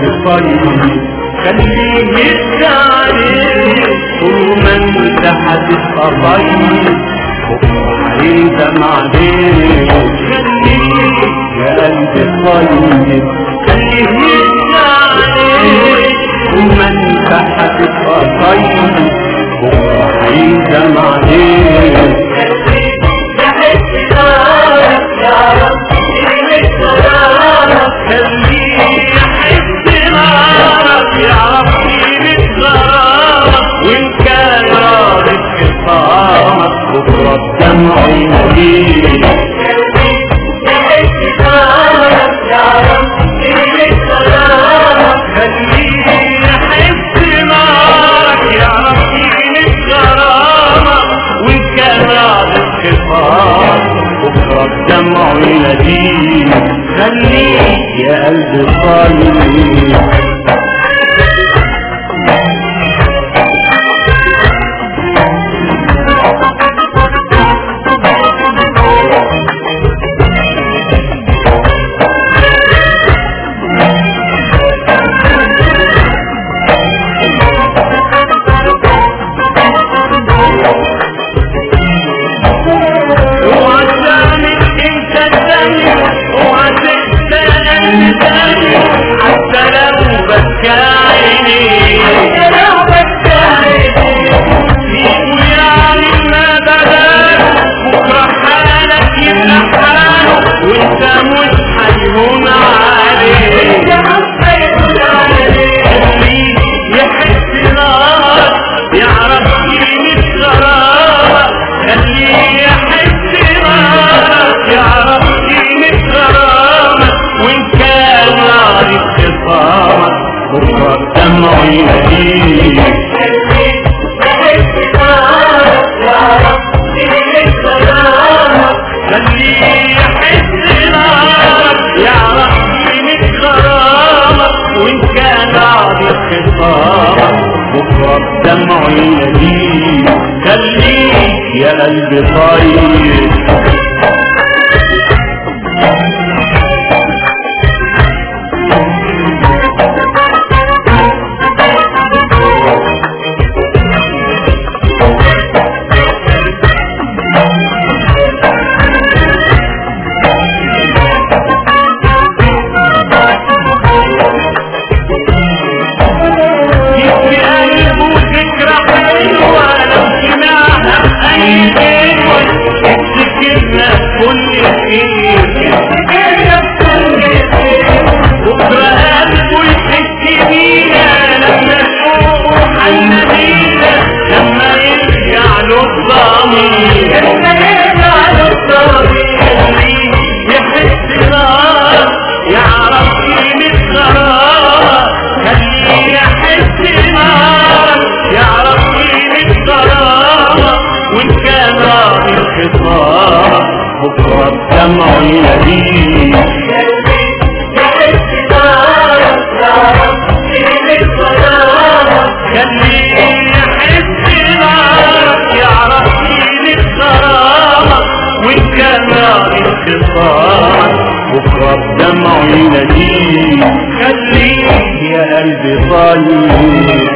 في خليه يتعرف طول ما انت هتبقى وحريص معليه خليه يا قلبي الطيب خليه يتعرف طول ما انت هتبقى طيب وحريص معليه راضي بخصامك بكرة الدمع يناديك خليك يا قلبي طيب بكرة الدمع يناديك خليه يحس نار يعرف قيمة غرامك وإن كان راضي بخصامك بكرة الدمع يناديك خليك يا قلبي طيب بكرة الدمع يناديك خليه يحس نارك يعرف قيمة غرامك وإن كان راضي بخصامك بكرة الدمع يناديك خليك يا قلبي طيب